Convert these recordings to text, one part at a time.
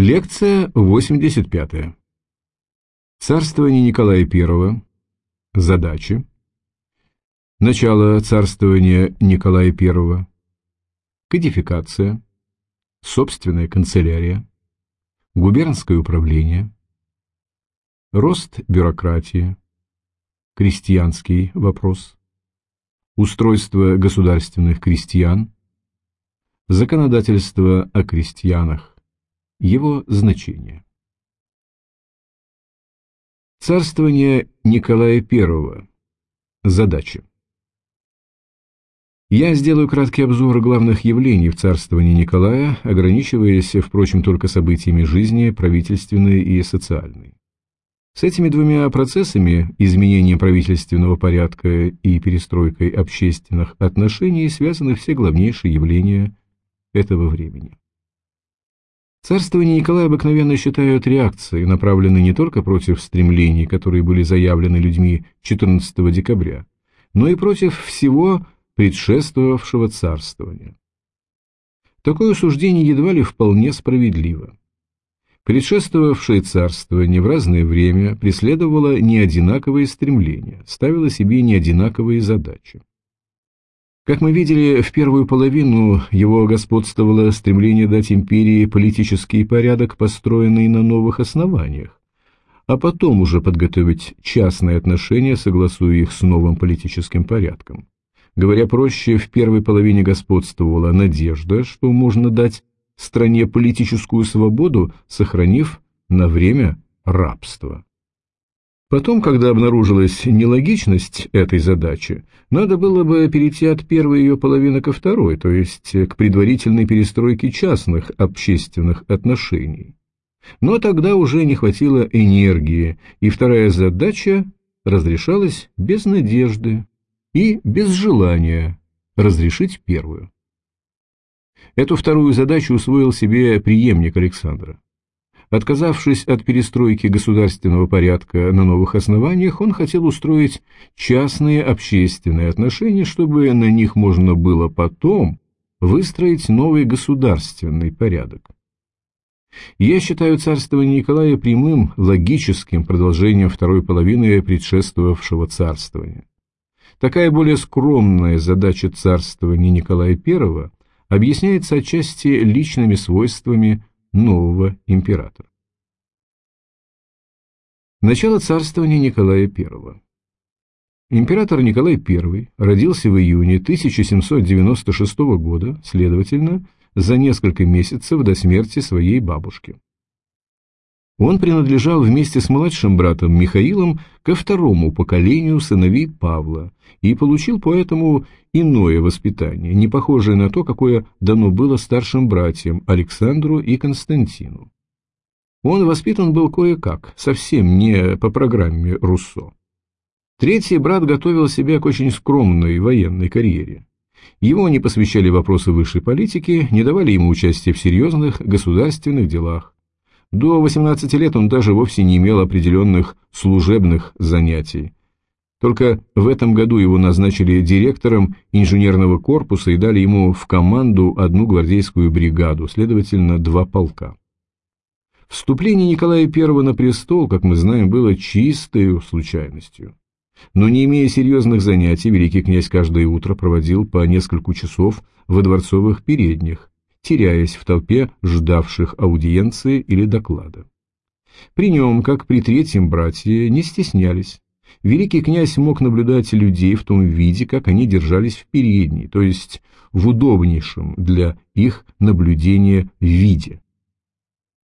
Лекция 85. Царствование Николая I. Задачи. Начало царствования Николая I. Кодификация. Собственная канцелярия. Губернское управление. Рост бюрократии. Крестьянский вопрос. Устройство государственных крестьян. Законодательство о крестьянах. Его значение. Царствование Николая I. Задача. Я сделаю краткий обзор главных явлений в царствовании Николая, ограничиваясь, впрочем, только событиями жизни, правительственной и социальной. С этими двумя процессами, изменением правительственного порядка и перестройкой общественных отношений, связаны все главнейшие явления этого времени. Царствование Николая обыкновенно считают реакцией, направленной не только против стремлений, которые были заявлены людьми 14 декабря, но и против всего предшествовавшего царствования. Такое суждение едва ли вполне справедливо. Предшествовавшее царствование в разное время преследовало неодинаковые стремления, ставило себе неодинаковые задачи. Как мы видели, в первую половину его господствовало стремление дать империи политический порядок, построенный на новых основаниях, а потом уже подготовить частные отношения, согласуя их с новым политическим порядком. Говоря проще, в первой половине господствовала надежда, что можно дать стране политическую свободу, сохранив на время рабство. Потом, когда обнаружилась нелогичность этой задачи, надо было бы перейти от первой ее половины ко второй, то есть к предварительной перестройке частных общественных отношений. Но тогда уже не хватило энергии, и вторая задача разрешалась без надежды и без желания разрешить первую. Эту вторую задачу усвоил себе преемник Александра. Отказавшись от перестройки государственного порядка на новых основаниях, он хотел устроить частные общественные отношения, чтобы на них можно было потом выстроить новый государственный порядок. Я считаю царствование Николая прямым, логическим продолжением второй половины предшествовавшего царствования. Такая более скромная задача царствования Николая I объясняется отчасти личными свойствами нового императора. Начало царствования Николая I. Император Николай I родился в июне 1796 года, следовательно, за несколько месяцев до смерти своей бабушки. Он принадлежал вместе с младшим братом Михаилом ко второму поколению сыновей Павла и получил поэтому иное воспитание, не похожее на то, какое дано было старшим братьям Александру и Константину. Он воспитан был кое-как, совсем не по программе Руссо. Третий брат готовил себя к очень скромной военной карьере. Его не посвящали вопросы высшей политики, не давали ему участия в серьезных государственных делах. До 18 лет он даже вовсе не имел определенных служебных занятий. Только в этом году его назначили директором инженерного корпуса и дали ему в команду одну гвардейскую бригаду, следовательно, два полка. Вступление Николая I на престол, как мы знаем, было чистой случайностью. Но не имея серьезных занятий, великий князь каждое утро проводил по несколько часов во дворцовых передних, теряясь в толпе ждавших аудиенции или доклада. При нем, как при третьем братье, не стеснялись. Великий князь мог наблюдать людей в том виде, как они держались в передней, то есть в удобнейшем для их наблюдения виде.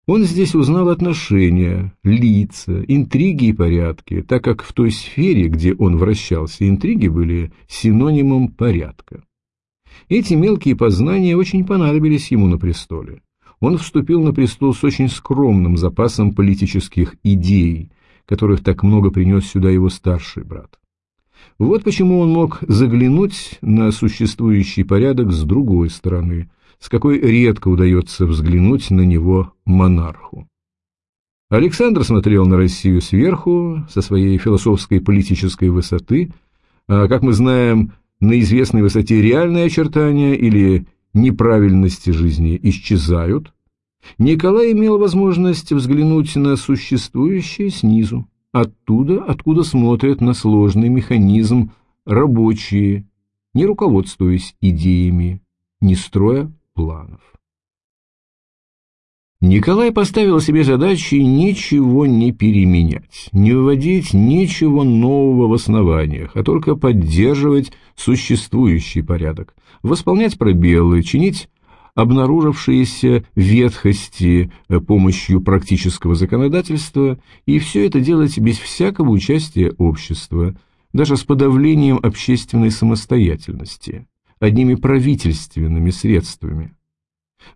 Он здесь узнал отношения, лица, интриги и порядки, так как в той сфере, где он вращался, интриги были синонимом порядка. Эти мелкие познания очень понадобились ему на престоле. Он вступил на престол с очень скромным запасом политических идей, которых так много принес сюда его старший брат. Вот почему он мог заглянуть на существующий порядок с другой стороны, с какой редко удается взглянуть на него монарху. Александр смотрел на Россию сверху, со своей философской политической высоты, а, как мы знаем, на известной высоте реальные очертания или неправильности жизни исчезают, Николай имел возможность взглянуть на существующее снизу, оттуда, откуда смотрят на сложный механизм рабочие, не руководствуясь идеями, не строя планов. Николай поставил себе задачей ничего не переменять, не вводить ничего нового в основаниях, а только поддерживать существующий порядок, восполнять пробелы, чинить обнаружившиеся ветхости э, помощью практического законодательства, и все это делать без всякого участия общества, даже с подавлением общественной самостоятельности, одними правительственными средствами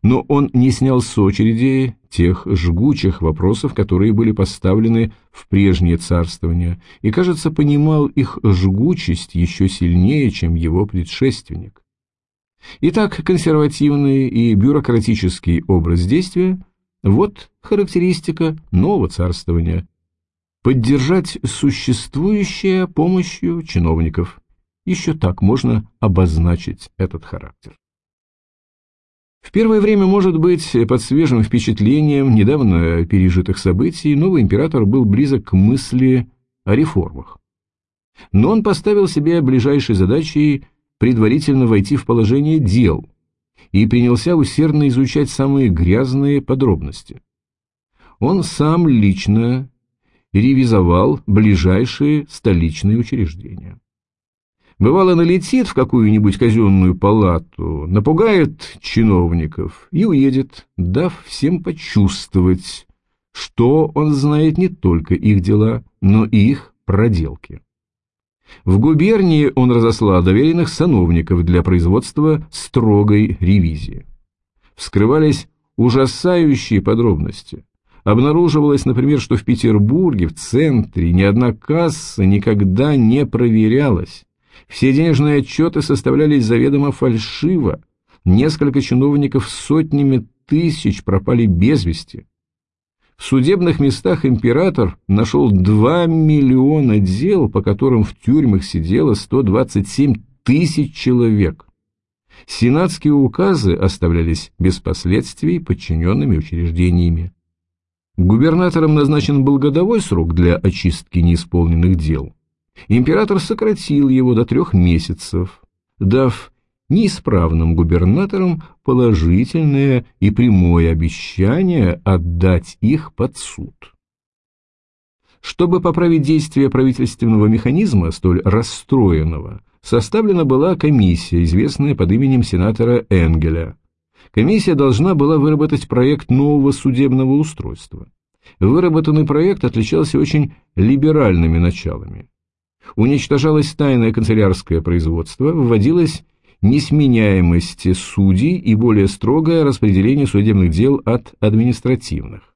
но он не снял с очереди тех жгучих вопросов, которые были поставлены в прежнее царствование, и, кажется, понимал их жгучесть еще сильнее, чем его предшественник. Итак, консервативный и бюрократический образ действия – вот характеристика нового царствования. Поддержать существующее помощью чиновников. Еще так можно обозначить этот характер. В первое время, может быть, под свежим впечатлением недавно пережитых событий, новый император был близок к мысли о реформах. Но он поставил себе ближайшей задачей предварительно войти в положение дел и принялся усердно изучать самые грязные подробности. Он сам лично ревизовал ближайшие столичные учреждения. Бывало, налетит в какую-нибудь казенную палату, напугает чиновников и уедет, дав всем почувствовать, что он знает не только их дела, но и их проделки. В губернии он разослал доверенных сановников для производства строгой ревизии. Вскрывались ужасающие подробности. Обнаруживалось, например, что в Петербурге, в центре, ни одна касса никогда не проверялась, все денежные отчеты составлялись заведомо фальшиво, несколько чиновников сотнями тысяч пропали без вести. В судебных местах император нашел 2 миллиона дел, по которым в тюрьмах сидело 127 тысяч человек. Сенатские указы оставлялись без последствий подчиненными учреждениями. Губернатором назначен был годовой срок для очистки неисполненных дел император сократил его до трех месяцев, дав неисправным губернаторам положительное и прямое обещание отдать их под суд. Чтобы поправить действие правительственного механизма, столь расстроенного, составлена была комиссия, известная под именем сенатора Энгеля. Комиссия должна была выработать проект нового судебного устройства. Выработанный проект отличался очень либеральными началами уничтожалось тайное канцелярское производство, вводилась несменяемость судей и более строгое распределение судебных дел от административных.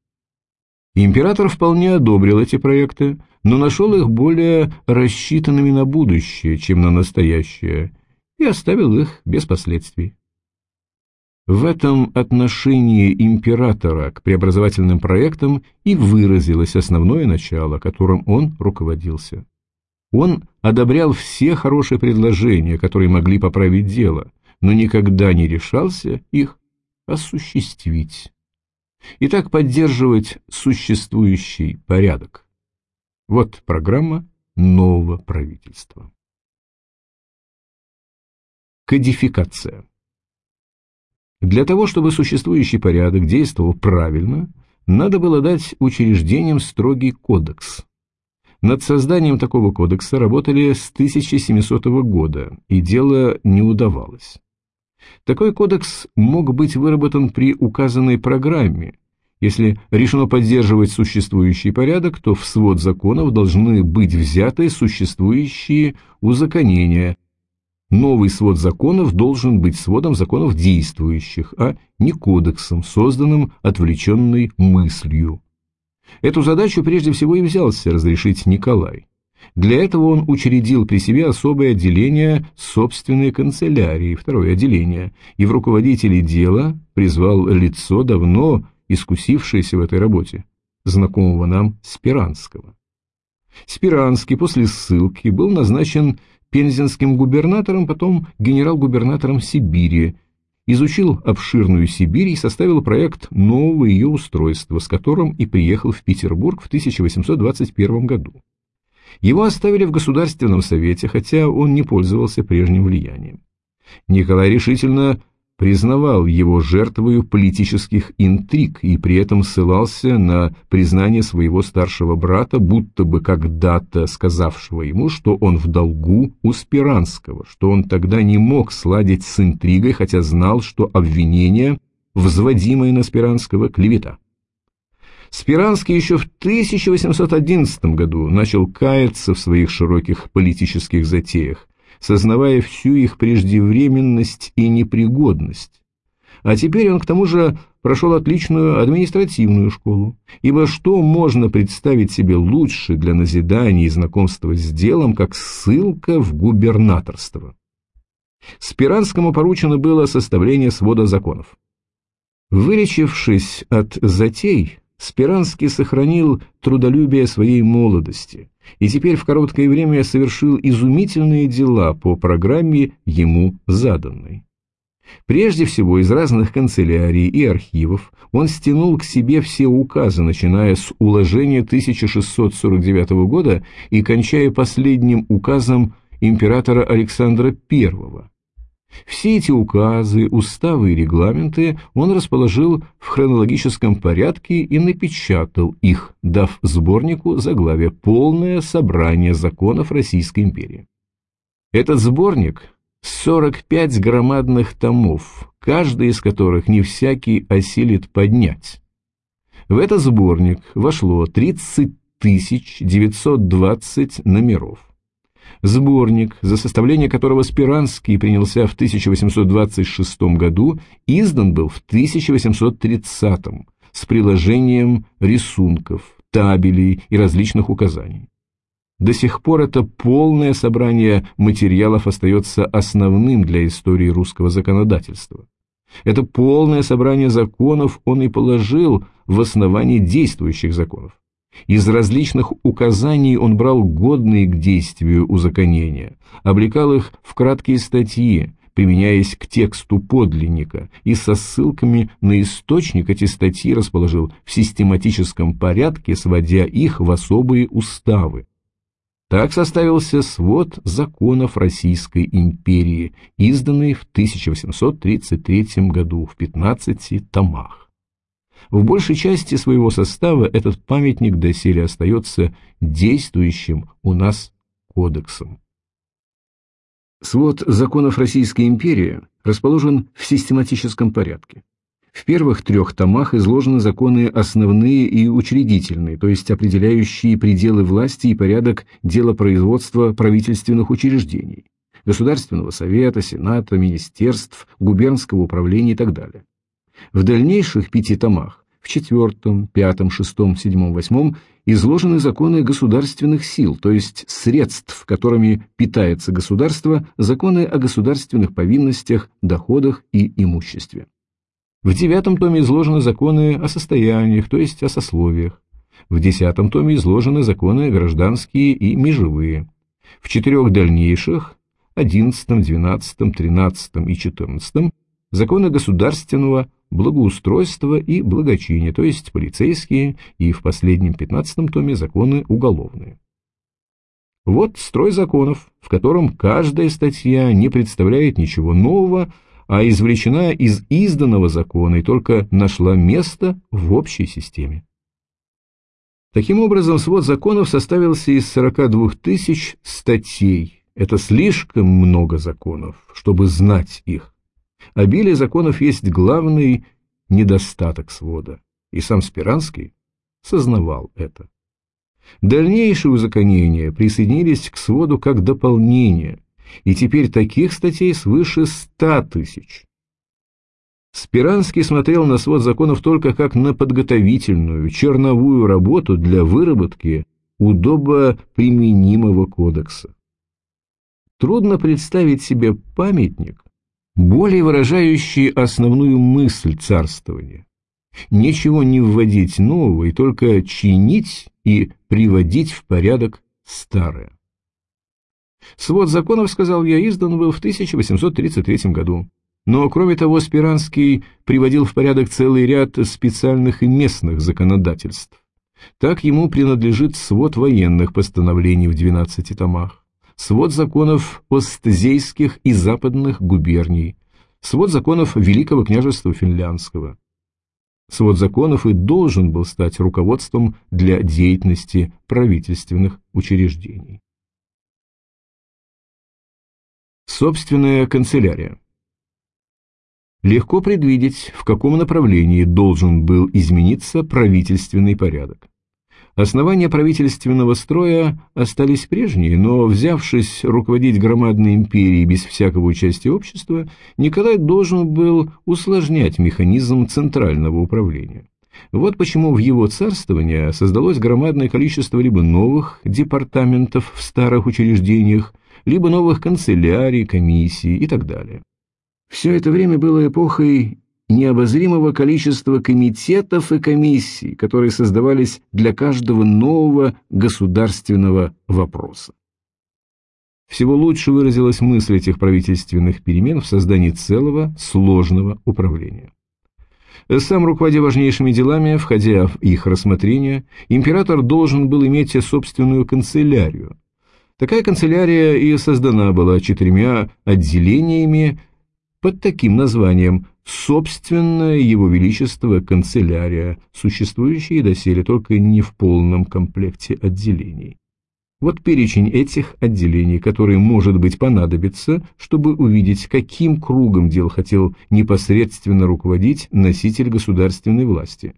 Император вполне одобрил эти проекты, но нашел их более рассчитанными на будущее, чем на настоящее, и оставил их без последствий. В этом отношении императора к преобразовательным проектам и выразилось основное начало, которым он руководился. Он одобрял все хорошие предложения, которые могли поправить дело, но никогда не решался их осуществить. И так поддерживать существующий порядок. Вот программа нового правительства. Кодификация. Для того, чтобы существующий порядок действовал правильно, надо было дать учреждениям строгий кодекс, над созданием такого кодекса работали с 1700 года, и дело не удавалось. Такой кодекс мог быть выработан при указанной программе. Если решено поддерживать существующий порядок, то в свод законов должны быть взяты существующие узаконения. Новый свод законов должен быть сводом законов действующих, а не кодексом, созданным отвлеченной мыслью. Эту задачу прежде всего и взялся разрешить Николай. Для этого он учредил при себе особое отделение собственной канцелярии, второе отделение, и в руководители дела призвал лицо, давно искусившееся в этой работе, знакомого нам Спиранского. Спиранский после ссылки был назначен пензенским губернатором, потом генерал-губернатором Сибири, изучил обширную Сибирь и составил проект нового ее устройства, с которым и приехал в Петербург в 1821 году. Его оставили в Государственном совете, хотя он не пользовался прежним влиянием. Николай решительно признавал его жертвою политических интриг и при этом ссылался на признание своего старшего брата, будто бы когда-то сказавшего ему, что он в долгу у Спиранского, что он тогда не мог сладить с интригой, хотя знал, что обвинение, взводимое на Спиранского, клевета. Спиранский еще в 1811 году начал каяться в своих широких политических затеях, сознавая всю их преждевременность и непригодность. А теперь он к тому же прошел отличную административную школу, ибо что можно представить себе лучше для назидания и знакомства с делом, как ссылка в губернаторство? Спиранскому поручено было составление свода законов. Вылечившись от затей, Спиранский сохранил трудолюбие своей молодости и теперь в короткое время совершил изумительные дела по программе ему заданной. Прежде всего из разных канцелярий и архивов он стянул к себе все указы, начиная с уложения 1649 года и кончая последним указом императора Александра I, все эти указы, уставы и регламенты он расположил в хронологическом порядке и напечатал их, дав сборнику заглавие «Полное собрание законов Российской империи». Этот сборник – 45 громадных томов, каждый из которых не всякий осилит поднять. В этот сборник вошло 30 920 номеров. Сборник, за составление которого Спиранский принялся в 1826 году, издан был в 1830 с приложением рисунков, табелей и различных указаний. До сих пор это полное собрание материалов остается основным для истории русского законодательства. Это полное собрание законов он и положил в основании действующих законов. Из различных указаний он брал годные к действию узаконения, облекал их в краткие статьи, применяясь к тексту подлинника, и со ссылками на источник эти статьи расположил в систематическом порядке, сводя их в особые уставы. Так составился свод законов Российской империи, изданный в 1833 году в 15 томах. В большей части своего состава этот памятник доселе остается действующим у нас кодексом. Свод законов Российской империи расположен в систематическом порядке. В первых трех томах изложены законы основные и учредительные, то есть определяющие пределы власти и порядок делопроизводства правительственных учреждений, Государственного совета, Сената, министерств, губернского управления и так далее. В дальнейших пяти томах, в четвертом, пятом, шестом, седьмом, восьмом, изложены законы государственных сил, то есть средств, которыми питается государство, законы о государственных повинностях, доходах и имуществе. В девятом томе изложены законы о состояниях, то есть о сословиях. В десятом томе изложены законы гражданские и межевые. В четырех дальнейших, одиннадцатом, двенадцатом, тринадцатом и четырнадцатом, законы государственного благоустройства и благочиния, то есть полицейские и в последнем пятнадцатом томе законы уголовные. Вот строй законов, в котором каждая статья не представляет ничего нового, а извлечена из изданного закона и только нашла место в общей системе. Таким образом, свод законов составился из 42 тысяч статей. Это слишком много законов, чтобы знать их. Обилие законов есть главный недостаток свода, и сам Спиранский сознавал это. Дальнейшие узаконения присоединились к своду как дополнение, и теперь таких статей свыше ста тысяч. Спиранский смотрел на свод законов только как на подготовительную, черновую работу для выработки удобоприменимого кодекса. Трудно представить себе памятник, более выражающие основную мысль царствования. Ничего не вводить нового и только чинить и приводить в порядок старое. Свод законов, сказал я, издан был в 1833 году. Но, кроме того, Спиранский приводил в порядок целый ряд специальных и местных законодательств. Так ему принадлежит свод военных постановлений в 12 томах, свод законов остзейских и западных губерний, свод законов Великого княжества Финляндского. Свод законов и должен был стать руководством для деятельности правительственных учреждений. Собственная канцелярия Легко предвидеть, в каком направлении должен был измениться правительственный порядок. Основания правительственного строя остались прежние, но, взявшись руководить громадной империей без всякого участия общества, Николай должен был усложнять механизм центрального управления. Вот почему в его царствование создалось громадное количество либо новых департаментов в старых учреждениях, либо новых канцелярий, комиссий и так далее. Все это время было эпохой необозримого количества комитетов и комиссий, которые создавались для каждого нового государственного вопроса. Всего лучше выразилась мысль этих правительственных перемен в создании целого сложного управления. Сам руководя важнейшими делами, входя в их рассмотрение, император должен был иметь собственную канцелярию. Такая канцелярия и создана была четырьмя отделениями под таким названием собственное его величество канцелярия, существующая доселе только не в полном комплекте отделений. Вот перечень этих отделений, которые, может быть, понадобится, чтобы увидеть, каким кругом дел хотел непосредственно руководить носитель государственной власти.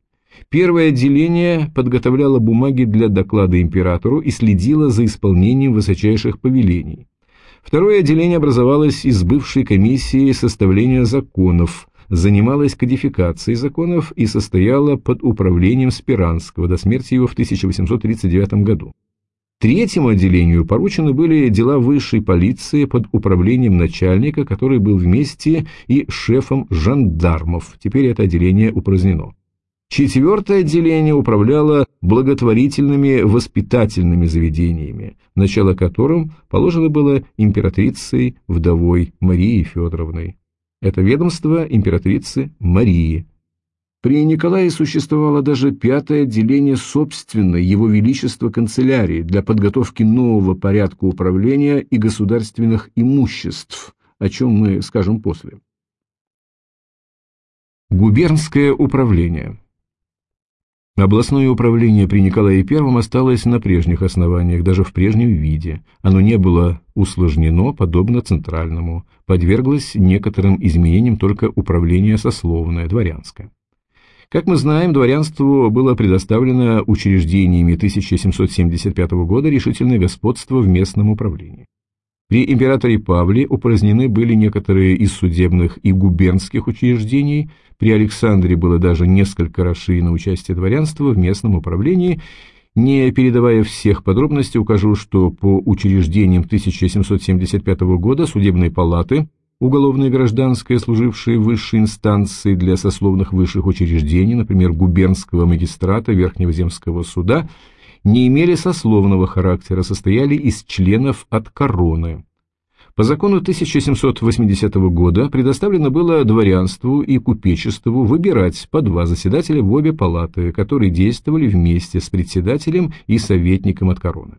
Первое отделение подготовляло бумаги для доклада императору и следило за исполнением высочайших повелений. Второе отделение образовалось из бывшей комиссии составления законов, занималось кодификацией законов и состояло под управлением Спиранского до смерти его в 1839 году. Третьему отделению поручены были дела высшей полиции под управлением начальника, который был вместе и шефом жандармов. Теперь это отделение упразднено. Четвертое отделение управляло благотворительными воспитательными заведениями, начало которым положено было императрицей вдовой Марией Федоровной. Это ведомство императрицы Марии. При Николае существовало даже пятое отделение собственной Его Величества канцелярии для подготовки нового порядка управления и государственных имуществ, о чем мы скажем после. Губернское управление Областное управление при Николае I осталось на прежних основаниях, даже в прежнем виде. Оно не было усложнено, подобно центральному, подверглось некоторым изменениям только управление сословное, дворянское. Как мы знаем, дворянству было предоставлено учреждениями 1775 года решительное господство в местном управлении. При императоре Павле упразднены были некоторые из судебных и губернских учреждений, при Александре было даже несколько расширено участие дворянства в местном управлении. Не передавая всех подробностей, укажу, что по учреждениям 1775 года судебной палаты, уголовное и гражданское, служившие высшей инстанцией для сословных высших учреждений, например, губернского магистрата Верхнего земского суда – не имели сословного характера, состояли из членов от короны. По закону 1780 года предоставлено было дворянству и купечеству выбирать по два заседателя в обе палаты, которые действовали вместе с председателем и советником от короны.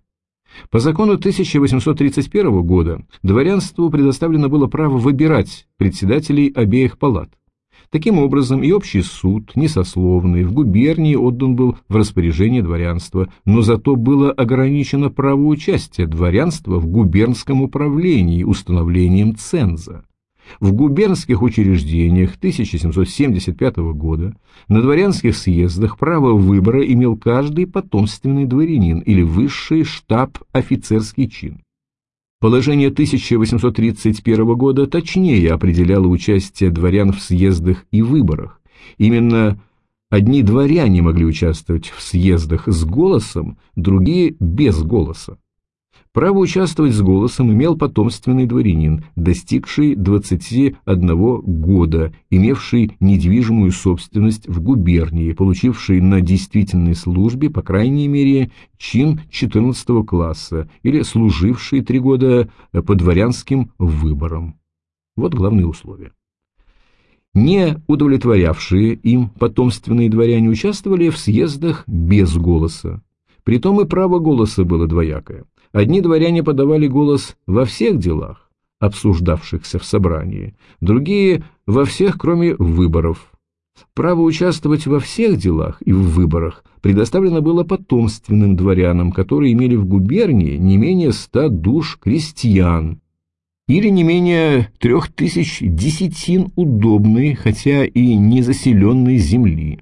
По закону 1831 года дворянству предоставлено было право выбирать председателей обеих палат. Таким образом, и общий суд, несословный, в губернии отдан был в распоряжение дворянства, но зато было ограничено право участия дворянства в губернском управлении установлением ценза. В губернских учреждениях 1775 года на дворянских съездах право выбора имел каждый потомственный дворянин или высший штаб офицерский чин. Положение 1831 года точнее определяло участие дворян в съездах и выборах. Именно одни дворяне могли участвовать в съездах с голосом, другие без голоса. Право участвовать с голосом имел потомственный дворянин, достигший 21 года, имевший недвижимую собственность в губернии, получивший на действительной службе, по крайней мере, чин 14 класса или служивший три года по дворянским выборам. Вот главные условия. Не удовлетворявшие им потомственные дворяне участвовали в съездах без голоса. Притом и право голоса было двоякое. Одни дворяне подавали голос во всех делах, обсуждавшихся в собрании, другие – во всех, кроме выборов. Право участвовать во всех делах и в выборах предоставлено было потомственным дворянам, которые имели в губернии не менее ста душ крестьян, или не менее трех тысяч десятин удобной, хотя и незаселенной земли.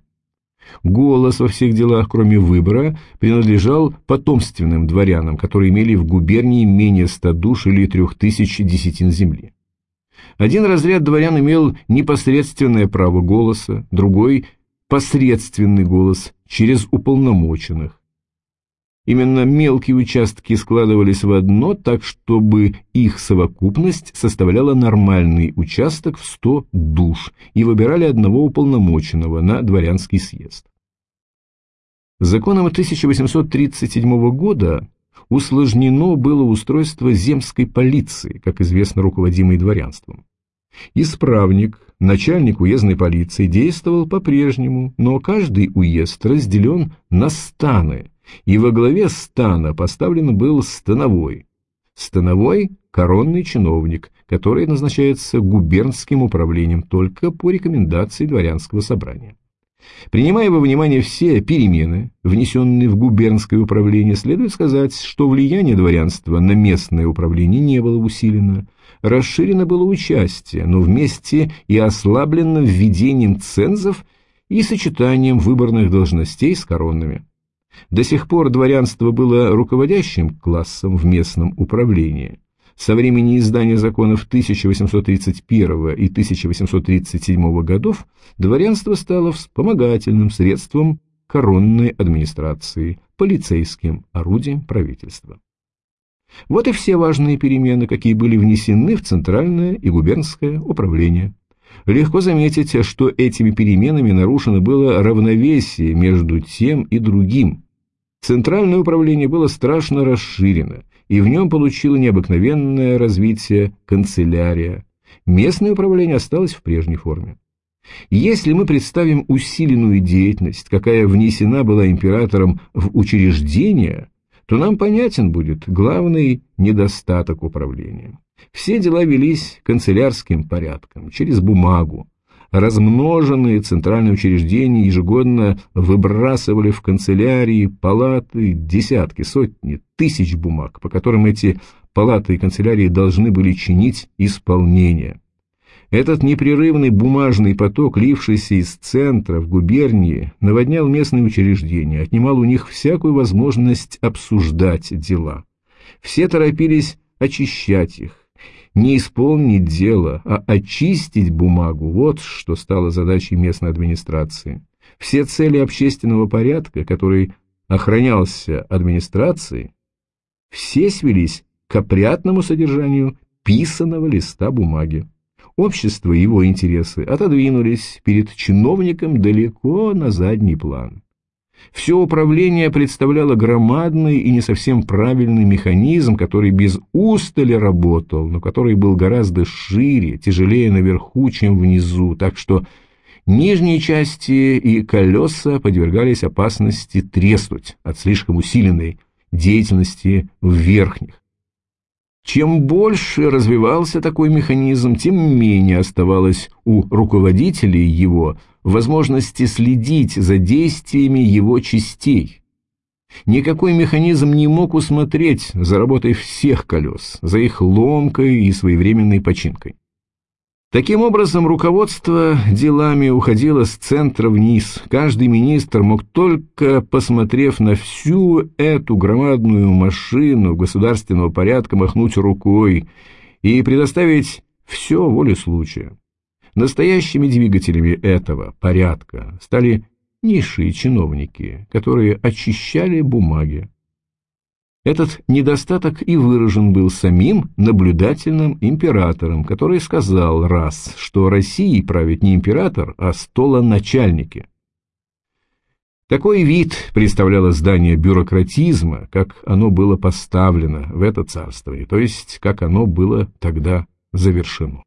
Голос во всех делах, кроме выбора, принадлежал потомственным дворянам, которые имели в губернии менее ста душ или трех тысяч десятин земли. Один разряд дворян имел непосредственное право голоса, другой – посредственный голос через уполномоченных. Именно мелкие участки складывались в одно, так чтобы их совокупность составляла нормальный участок в 100 душ и выбирали одного уполномоченного на дворянский съезд. Законом 1837 года усложнено было устройство земской полиции, как известно, руководимой дворянством. Исправник, начальник уездной полиции, действовал по-прежнему, но каждый уезд разделен на станы – и во главе стана поставлен был становой. Становой – коронный чиновник, который назначается губернским управлением только по рекомендации дворянского собрания. Принимая во внимание все перемены, внесенные в губернское управление, следует сказать, что влияние дворянства на местное управление не было усилено, расширено было участие, но вместе и ослаблено введением цензов и сочетанием выборных должностей с коронными. До сих пор дворянство было руководящим классом в местном управлении. Со времени издания законов 1831 и 1837 годов дворянство стало вспомогательным средством коронной администрации, полицейским орудием правительства. Вот и все важные перемены, какие были внесены в центральное и губернское управление. Легко заметить, что этими переменами нарушено было равновесие между тем и другим, Центральное управление было страшно расширено, и в нем получило необыкновенное развитие канцелярия. Местное управление осталось в прежней форме. Если мы представим усиленную деятельность, какая внесена была императором в учреждение, то нам понятен будет главный недостаток управления. Все дела велись канцелярским порядком, через бумагу, размноженные центральные учреждения ежегодно выбрасывали в канцелярии, палаты десятки, сотни, тысяч бумаг, по которым эти палаты и канцелярии должны были чинить исполнение. Этот непрерывный бумажный поток, лившийся из центра в губернии, наводнял местные учреждения, отнимал у них всякую возможность обсуждать дела. Все торопились очищать их, не исполнить дело, а очистить бумагу – вот что стало задачей местной администрации. Все цели общественного порядка, который охранялся администрацией, все свелись к опрятному содержанию писаного листа бумаги. Общество и его интересы отодвинулись перед чиновником далеко на задний план. Все управление представляло громадный и не совсем правильный механизм, который без устали работал, но который был гораздо шире, тяжелее наверху, чем внизу, так что нижние части и колеса подвергались опасности треснуть от слишком усиленной деятельности в верхних. Чем больше развивался такой механизм, тем менее оставалось у руководителей его возможности следить за действиями его частей. Никакой механизм не мог усмотреть за работой всех колес, за их ломкой и своевременной починкой. Таким образом, руководство делами уходило с центра вниз. Каждый министр мог только, посмотрев на всю эту громадную машину государственного порядка, махнуть рукой и предоставить все воле случая. Настоящими двигателями этого порядка стали низшие чиновники, которые очищали бумаги, этот недостаток и выражен был самим наблюдательным императором, который сказал раз, что Россией правит не император, а столоначальники. Такой вид представляло здание бюрократизма, как оно было поставлено в это царствование, то есть как оно было тогда завершено.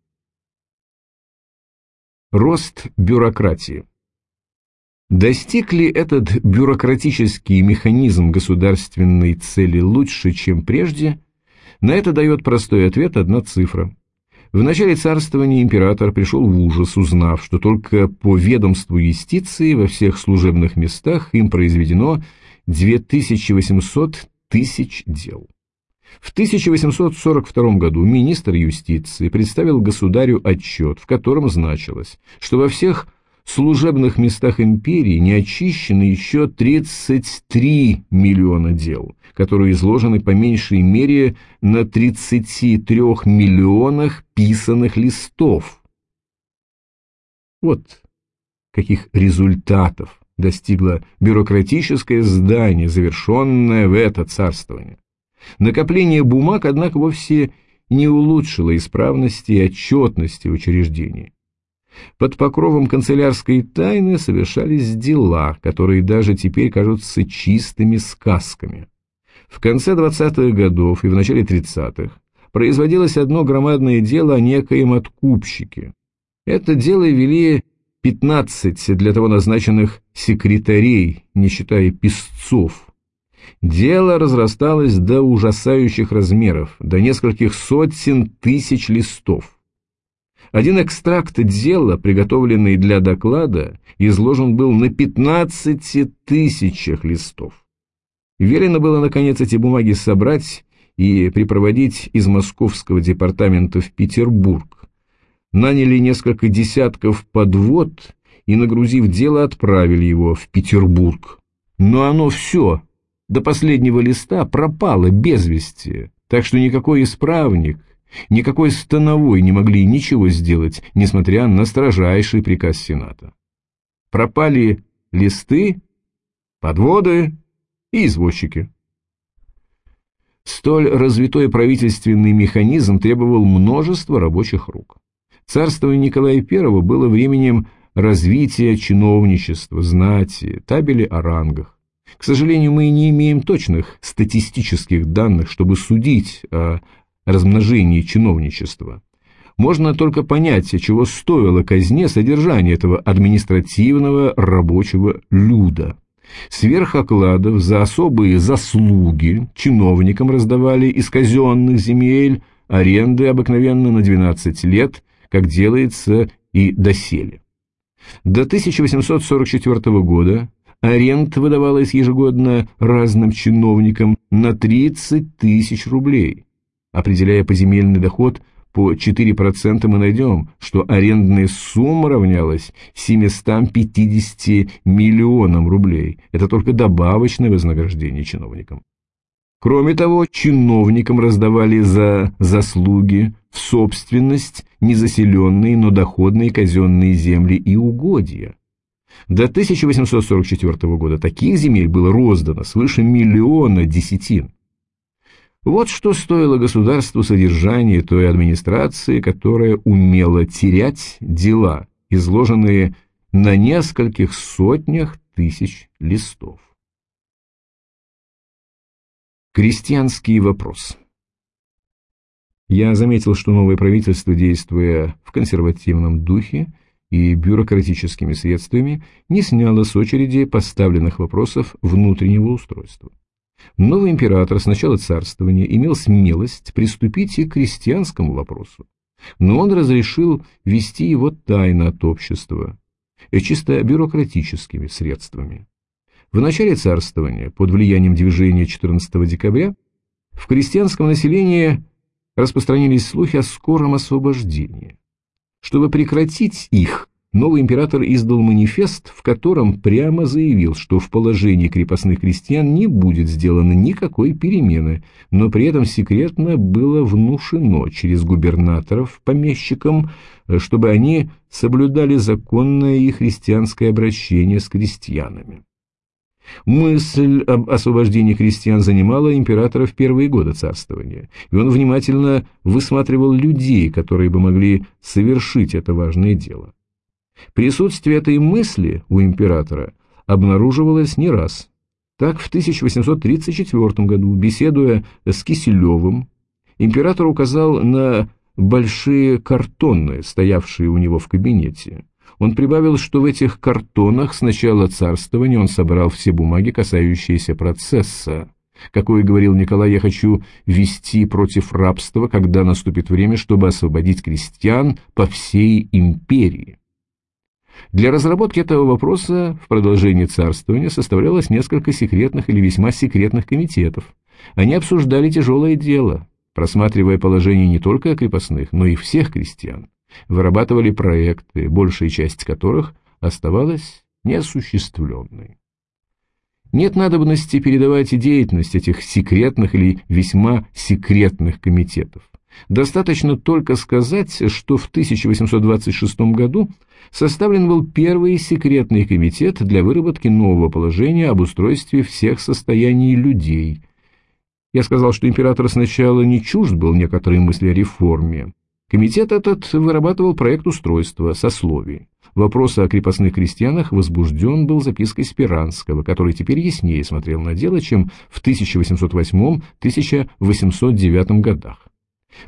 Рост бюрократии. Достиг ли этот бюрократический механизм государственной цели лучше, чем прежде? На это дает простой ответ одна цифра. В начале царствования император пришел в ужас, узнав, что только по ведомству юстиции во всех служебных местах им произведено 2800 тысяч дел. В 1842 году министр юстиции представил государю отчет, в котором значилось, что во всех служебных местах империи не очищено еще 33 миллиона дел, которые изложены по меньшей мере на 33 миллионах писанных листов. Вот каких результатов достигло бюрократическое здание, завершенное в это царствование. Накопление бумаг, однако, вовсе не улучшило исправности и отчетности учреждений. Под покровом канцелярской тайны совершались дела, которые даже теперь кажутся чистыми сказками. В конце 20-х годов и в начале 30-х производилось одно громадное дело о некоем откупщике. Это дело вели 15 для того назначенных секретарей, не считая писцов. Дело разрасталось до ужасающих размеров, до нескольких сотен тысяч листов. Один экстракт дела, приготовленный для доклада, изложен был на 15 тысячах листов. Велено было, наконец, эти бумаги собрать и припроводить из московского департамента в Петербург. Наняли несколько десятков подвод и, нагрузив дело, отправили его в Петербург. Но оно все, до последнего листа, пропало без вести, так что никакой исправник, никакой становой не могли ничего сделать, несмотря на строжайший приказ Сената. Пропали листы, подводы и извозчики. Столь развитой правительственный механизм требовал множества рабочих рук. Царствование Николая I было временем развития чиновничества, знати, табели о рангах. К сожалению, мы не имеем точных статистических данных, чтобы судить о размножении чиновничества. Можно только понять, чего стоило казне содержание этого административного рабочего люда. Сверх окладов за особые заслуги чиновникам раздавали из казенных земель аренды обыкновенно на 12 лет, как делается и доселе. До 1844 года аренд выдавалась ежегодно разным чиновникам на 30 тысяч рублей. Определяя поземельный доход по 4% мы найдем, что арендная сумма равнялась 750 миллионам рублей. Это только добавочное вознаграждение чиновникам. Кроме того, чиновникам раздавали за заслуги в собственность незаселенные, но доходные казенные земли и угодья. До 1844 года таких земель было роздано свыше миллиона десятин. Вот что стоило государству содержание той администрации, которая умела терять дела, изложенные на нескольких сотнях тысяч листов. Крестьянский вопрос Я заметил, что новое правительство, действуя в консервативном духе и бюрократическими средствами, не сняло с очереди поставленных вопросов внутреннего устройства. Новый император с начала царствования имел смелость приступить и к крестьянскому вопросу, но он разрешил вести его тайно от общества, и чисто бюрократическими средствами. В начале царствования, под влиянием движения 14 декабря, в крестьянском населении распространились слухи о скором освобождении. Чтобы прекратить их, новый император издал манифест, в котором прямо заявил, что в положении крепостных крестьян не будет сделано никакой перемены, но при этом секретно было внушено через губернаторов помещикам, чтобы они соблюдали законное и христианское обращение с крестьянами. Мысль об освобождении крестьян занимала императора в первые годы царствования, и он внимательно высматривал людей, которые бы могли совершить это важное дело. Присутствие этой мысли у императора обнаруживалось не раз. Так в 1834 году, беседуя с Киселевым, император указал на большие картонные, стоявшие у него в кабинете, Он прибавил, что в этих картонах с начала царствования он собрал все бумаги, касающиеся процесса. Какой говорил Николай, я хочу вести против рабства, когда наступит время, чтобы освободить крестьян по всей империи. Для разработки этого вопроса в продолжении царствования составлялось несколько секретных или весьма секретных комитетов. Они обсуждали тяжелое дело, просматривая положение не только крепостных, но и всех крестьян вырабатывали проекты, большая часть которых оставалась неосуществленной. Нет надобности передавать деятельность этих секретных или весьма секретных комитетов. Достаточно только сказать, что в 1826 году составлен был первый секретный комитет для выработки нового положения об устройстве всех состояний людей. Я сказал, что император сначала не чужд был некоторые мысли о реформе, Комитет этот вырабатывал проект устройства сословий. Вопрос о крепостных крестьянах возбужден был запиской Спиранского, который теперь яснее смотрел на дело, чем в 1808-1809 годах.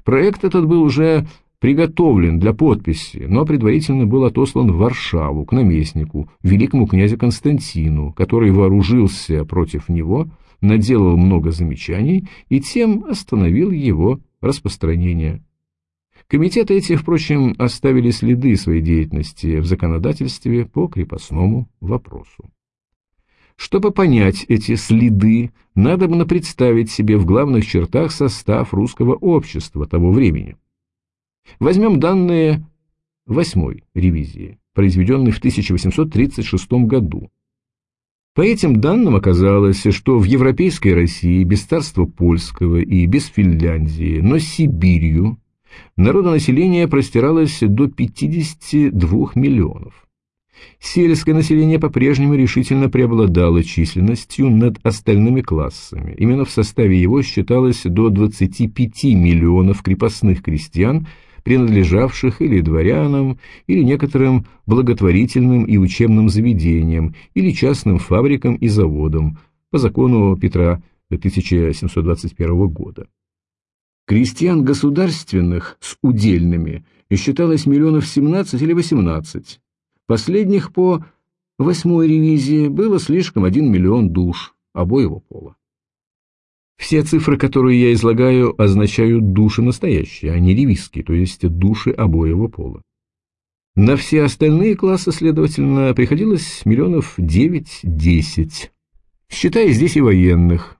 Проект этот был уже приготовлен для подписи, но предварительно был отослан в Варшаву к наместнику, великому князю Константину, который вооружился против него, наделал много замечаний и тем остановил его распространение. Комитеты эти, впрочем, оставили следы своей деятельности в законодательстве по крепостному вопросу. Чтобы понять эти следы, надо бы представить себе в главных чертах состав русского общества того времени. Возьмем данные восьмой ревизии, произведенной в 1836 году. По этим данным оказалось, что в европейской России без царства польского и без Финляндии, но Сибирью Народонаселение простиралось до 52 миллионов. Сельское население по-прежнему решительно преобладало численностью над остальными классами. Именно в составе его считалось до 25 миллионов крепостных крестьян, принадлежавших или дворянам, или некоторым благотворительным и учебным заведениям, или частным фабрикам и заводам, по закону Петра 1721 года. Крестьян государственных с удельными считалось миллионов 17 или 18. Последних по восьмой ревизии было слишком 1 миллион душ обоего пола. Все цифры, которые я излагаю, означают души настоящие, а не ревизские, то есть души обоего пола. На все остальные классы, следовательно, приходилось миллионов 9-10, считая здесь и военных,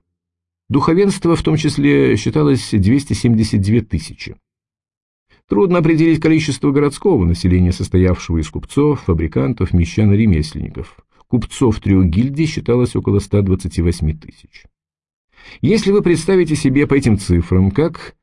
Духовенство в том числе считалось 272 тысячи. Трудно определить количество городского населения, состоявшего из купцов, фабрикантов, мещан и ремесленников. Купцов трех гильдий считалось около 128 тысяч. Если вы представите себе по этим цифрам, как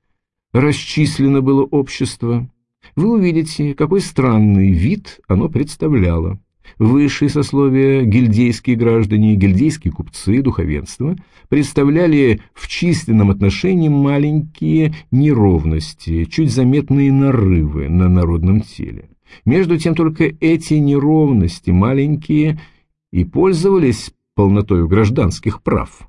расчислено было общество, вы увидите, какой странный вид оно представляло. Высшие сословия, гильдейские граждане, гильдейские купцы, духовенство представляли в численном отношении маленькие неровности, чуть заметные нарывы на народном теле. Между тем только эти неровности маленькие и пользовались полнотой гражданских прав.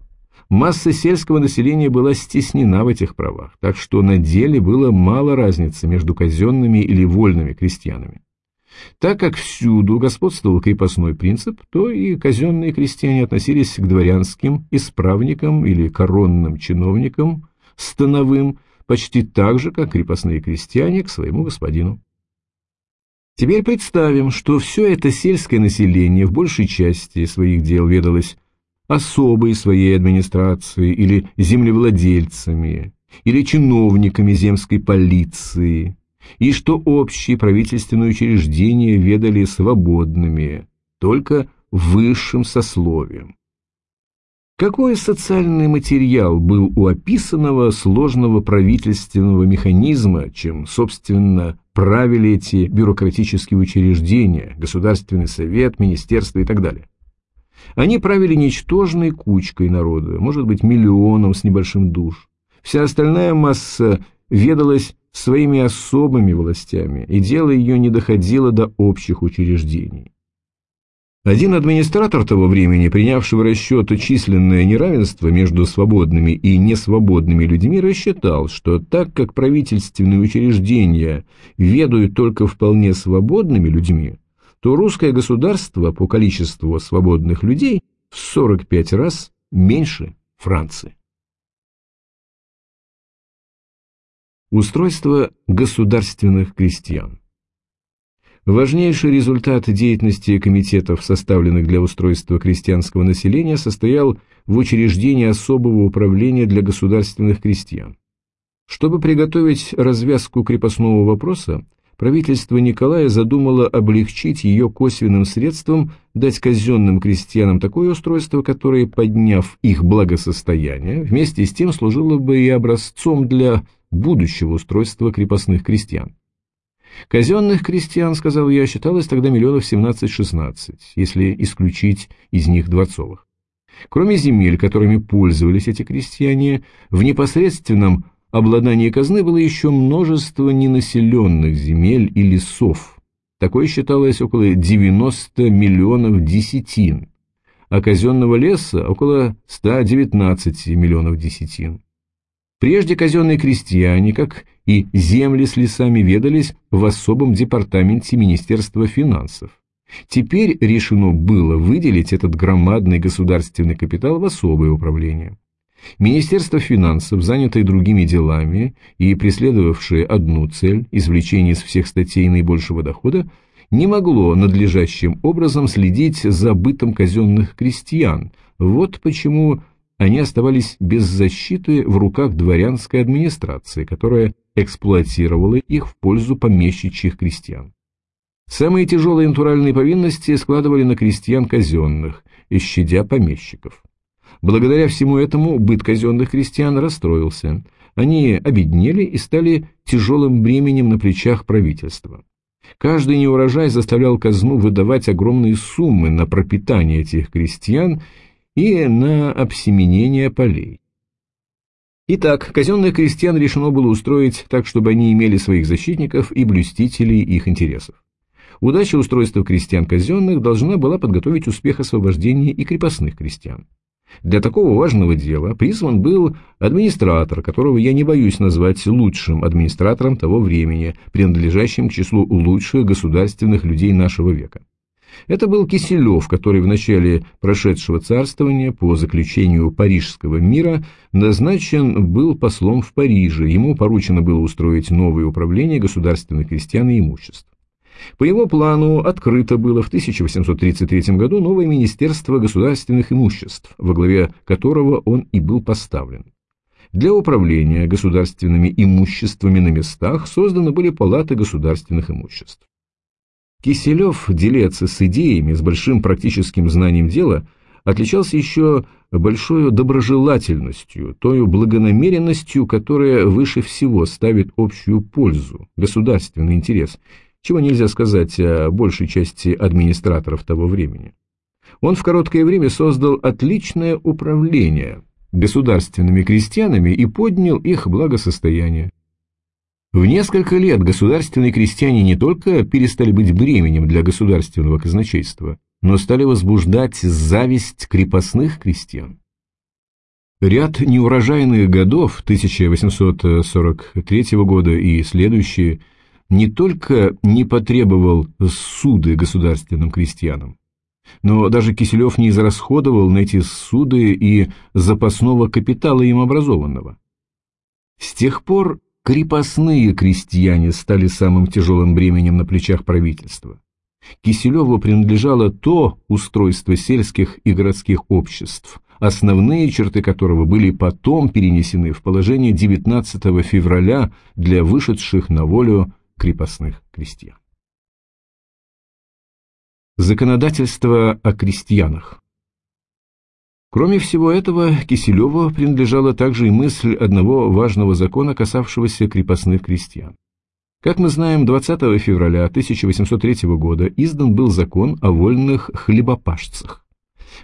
Масса сельского населения была стеснена в этих правах, так что на деле было мало разницы между казенными или вольными крестьянами. Так как всюду господствовал крепостной принцип, то и казенные крестьяне относились к дворянским исправникам или коронным чиновникам, становым, почти так же, как крепостные крестьяне к своему господину. Теперь представим, что все это сельское население в большей части своих дел ведалось особой своей администрацией или землевладельцами, или чиновниками земской полиции, и что общие правительственные учреждения ведали свободными, только высшим сословием. Какой социальный материал был у описанного сложного правительственного механизма, чем, собственно, правили эти бюрократические учреждения, Государственный совет, министерство и так далее? Они правили ничтожной кучкой народа, может быть, миллионом с небольшим душ. Вся остальная масса ведалась своими особыми властями, и дело ее не доходило до общих учреждений. Один администратор того времени, принявший в расчет численное неравенство между свободными и несвободными людьми, рассчитал, что так как правительственные учреждения ведают только вполне свободными людьми, то русское государство по количеству свободных людей в 45 раз меньше Франции. Устройство государственных крестьян Важнейший результат деятельности комитетов, составленных для устройства крестьянского населения, состоял в учреждении особого управления для государственных крестьян. Чтобы приготовить развязку крепостного вопроса, правительство Николая задумало облегчить ее косвенным средством, дать казенным крестьянам такое устройство, которое, подняв их благосостояние, вместе с тем служило бы и образцом для будущего устройства крепостных крестьян. Казенных крестьян, сказал я, считалось тогда миллионов 17-16, если исключить из них дворцовых. Кроме земель, которыми пользовались эти крестьяне, в непосредственном обладании казны было еще множество ненаселенных земель и лесов. Такое считалось около 90 миллионов десятин, а казенного леса около 119 миллионов десятин. Прежде казенные крестьяне, как и земли с лесами, ведались в особом департаменте Министерства финансов. Теперь решено было выделить этот громадный государственный капитал в особое управление. Министерство финансов, занятое другими делами и преследовавшее одну цель – извлечение из всех статей наибольшего дохода, не могло надлежащим образом следить за бытом казенных крестьян. Вот почему они оставались без защиты в руках дворянской администрации, которая эксплуатировала их в пользу помещичьих крестьян. Самые тяжелые натуральные повинности складывали на крестьян казенных, щадя помещиков. Благодаря всему этому быт казенных крестьян расстроился, они обеднели и стали тяжелым бременем на плечах правительства. Каждый неурожай заставлял казну выдавать огромные суммы на пропитание этих крестьян и на обсеменение полей. Итак, казенных крестьян решено было устроить так, чтобы они имели своих защитников и блюстителей их интересов. Удача устройства крестьян казенных должна была подготовить успех освобождения и крепостных крестьян. Для такого важного дела призван был администратор, которого я не боюсь назвать лучшим администратором того времени, принадлежащим к числу лучших государственных людей нашего века. Это был Киселев, который в начале прошедшего царствования по заключению Парижского мира назначен был послом в Париже. Ему поручено было устроить новое управление государственных крестьян и имуществ. По его плану открыто было в 1833 году новое Министерство государственных имуществ, во главе которого он и был поставлен. Для управления государственными имуществами на местах созданы были палаты государственных имуществ. Киселев, делец с идеями, с большим практическим знанием дела, отличался еще большой доброжелательностью, той благонамеренностью, которая выше всего ставит общую пользу, государственный интерес, чего нельзя сказать о большей части администраторов того времени. Он в короткое время создал отличное управление государственными крестьянами и поднял их благосостояние. В несколько лет государственные крестьяне не только перестали быть бременем для государственного казначейства, но стали возбуждать зависть крепостных крестьян. Ряд неурожайных годов 1843 года и следующие не только не потребовал суды государственным крестьянам, но даже Киселев не израсходовал на эти суды и запасного капитала им образованного. С тех пор Крепостные крестьяне стали самым тяжелым бременем на плечах правительства. Киселеву принадлежало то устройство сельских и городских обществ, основные черты которого были потом перенесены в положение 19 февраля для вышедших на волю крепостных крестьян. Законодательство о крестьянах Кроме всего этого, Киселеву принадлежала также и мысль одного важного закона, касавшегося крепостных крестьян. Как мы знаем, 20 февраля 1803 года издан был закон о вольных хлебопашцах.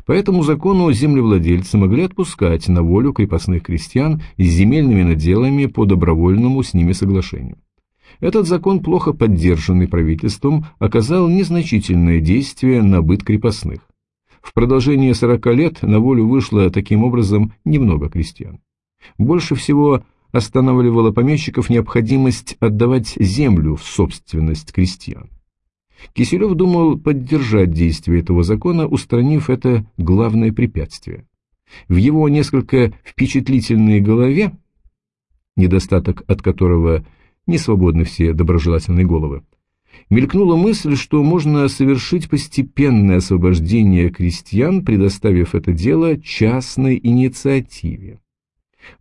По этому закону землевладельцы могли отпускать на волю крепостных крестьян с земельными наделами по добровольному с ними соглашению. Этот закон, плохо поддержанный правительством, оказал незначительное действие на быт крепостных. В продолжение 40 лет на волю вышло таким образом немного крестьян. Больше всего останавливала помещиков необходимость отдавать землю в собственность крестьян. Киселев думал поддержать действие этого закона, устранив это главное препятствие. В его несколько впечатлительной голове, недостаток от которого не свободны все доброжелательные головы, мелькнула мысль, что можно совершить постепенное освобождение крестьян, предоставив это дело частной инициативе.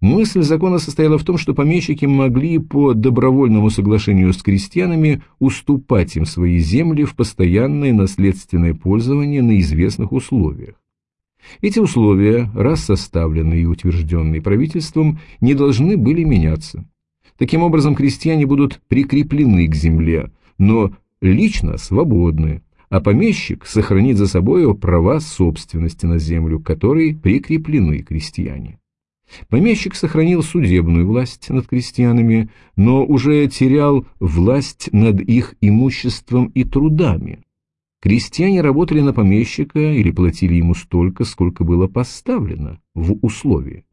Мысль закона состояла в том, что помещики могли по добровольному соглашению с крестьянами уступать им свои земли в постоянное наследственное пользование на известных условиях. Эти условия, раз составленные и утвержденные правительством, не должны были меняться. Таким образом, крестьяне будут прикреплены к земле, но лично свободны, а помещик сохранит за собой права собственности на землю, которой прикреплены крестьяне. Помещик сохранил судебную власть над крестьянами, но уже терял власть над их имуществом и трудами. Крестьяне работали на помещика или платили ему столько, сколько было поставлено в условии.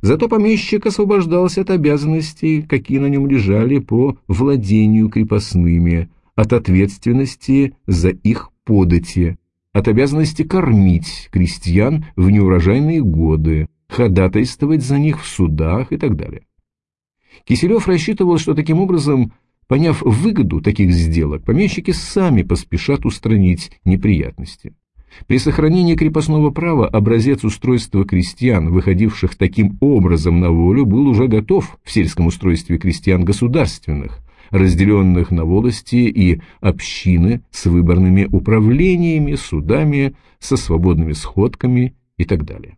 Зато помещик освобождался от обязанностей, какие на нем лежали по владению крепостными, от ответственности за их подати, от обязанности кормить крестьян в неурожайные годы, ходатайствовать за них в судах и так далее. Киселев рассчитывал, что таким образом, поняв выгоду таких сделок, помещики сами поспешат устранить неприятности. При сохранении крепостного права образец устройства крестьян, выходивших таким образом на волю, был уже готов в сельском устройстве крестьян государственных, разделенных на волости и общины с выборными управлениями, судами, со свободными сходками и так далее.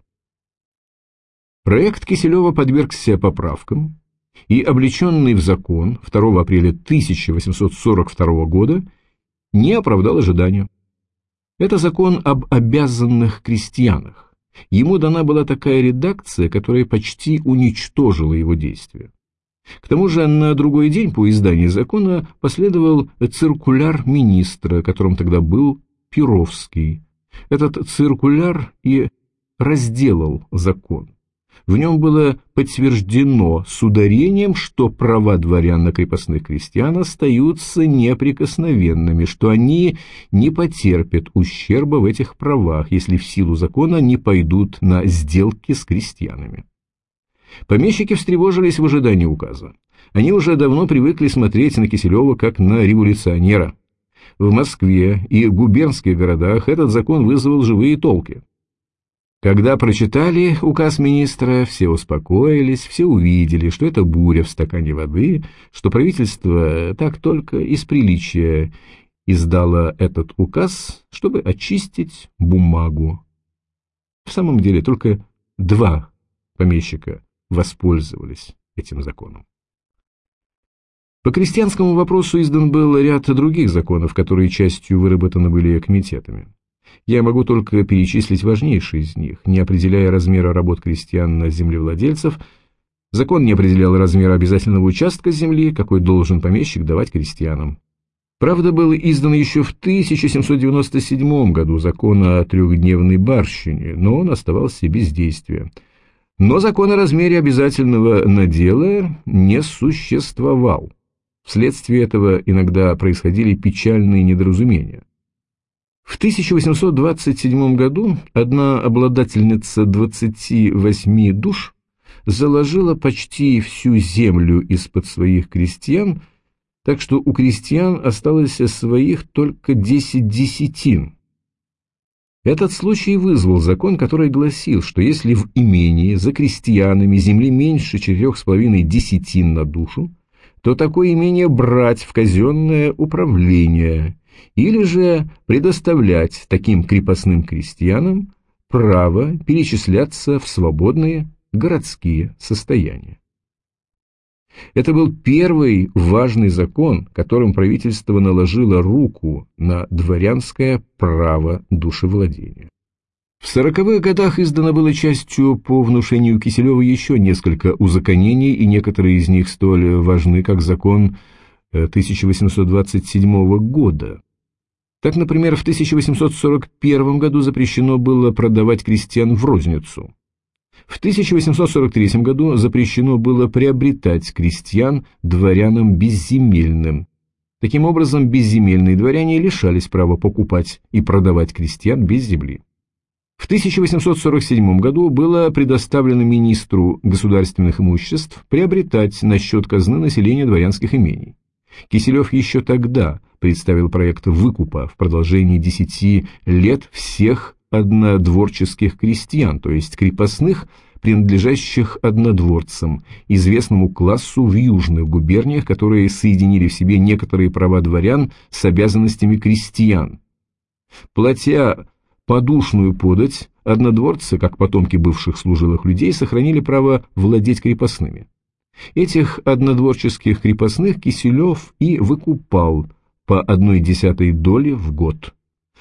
Проект Киселева подвергся поправкам и, облеченный в закон 2 апреля 1842 года, не оправдал ожидания. Это закон об обязанных крестьянах. Ему дана была такая редакция, которая почти уничтожила его действия. К тому же на другой день по издании закона последовал циркуляр министра, которым тогда был Перовский. Этот циркуляр и разделал закон. В нем было подтверждено с ударением, что права дворян на крепостных крестьян остаются неприкосновенными, что они не потерпят ущерба в этих правах, если в силу закона не пойдут на сделки с крестьянами. Помещики встревожились в ожидании указа. Они уже давно привыкли смотреть на Киселева как на революционера. В Москве и губернских городах этот закон вызвал живые толки. Когда прочитали указ министра, все успокоились, все увидели, что это буря в стакане воды, что правительство так только из приличия издало этот указ, чтобы очистить бумагу. В самом деле только два помещика воспользовались этим законом. По крестьянскому вопросу издан был ряд других законов, которые частью выработаны были комитетами. Я могу только перечислить важнейшие из них, не определяя размера работ крестьян на землевладельцев. Закон не определял размера обязательного участка земли, какой должен помещик давать крестьянам. Правда, был издан еще в 1797 году закон о трехдневной барщине, но он оставался без действия. Но закон о размере обязательного надела не существовал. Вследствие этого иногда происходили печальные недоразумения. В 1827 году одна обладательница 28 душ заложила почти всю землю из-под своих крестьян, так что у крестьян осталось своих только 10 десятин. Этот случай вызвал закон, который гласил, что если в имении за крестьянами земли меньше четырех с половиной десятин на душу, то такое имение брать в казенное управление или же предоставлять таким крепостным крестьянам право перечисляться в свободные городские состояния. Это был первый важный закон, которым правительство наложило руку на дворянское право душевладения. В сороковых годах издано было частью по внушению Киселева еще несколько узаконений, и некоторые из них столь важны, как закон 1827 э, года, так, например, в 1841 году запрещено было продавать крестьян в розницу. В 1843 году запрещено было приобретать крестьян дворянам безземельным. Таким образом, безземельные дворяне лишались права покупать и продавать крестьян без земли. В 1847 году было предоставлено министру государственных имуществ приобретать на счет казны населения дворянских имений. Киселев еще тогда представил проект выкупа в продолжении 10 лет всех однодворческих крестьян, то есть крепостных, принадлежащих однодворцам, известному классу в южных губерниях, которые соединили в себе некоторые права дворян с обязанностями крестьян. Платя подушную подать, однодворцы, как потомки бывших служилых людей, сохранили право владеть крепостными. Этих однодворческих крепостных Киселев и выкупал по одной десятой доли в год.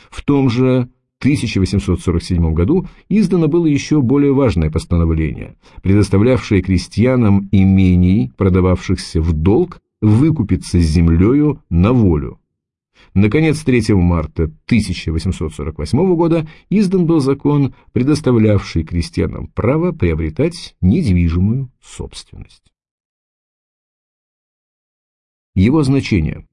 В том же 1847 году издано было еще более важное постановление, предоставлявшее крестьянам имений, продававшихся в долг, выкупиться с землею на волю. Наконец, 3 марта 1848 года издан был закон, предоставлявший крестьянам право приобретать недвижимую собственность. Его значение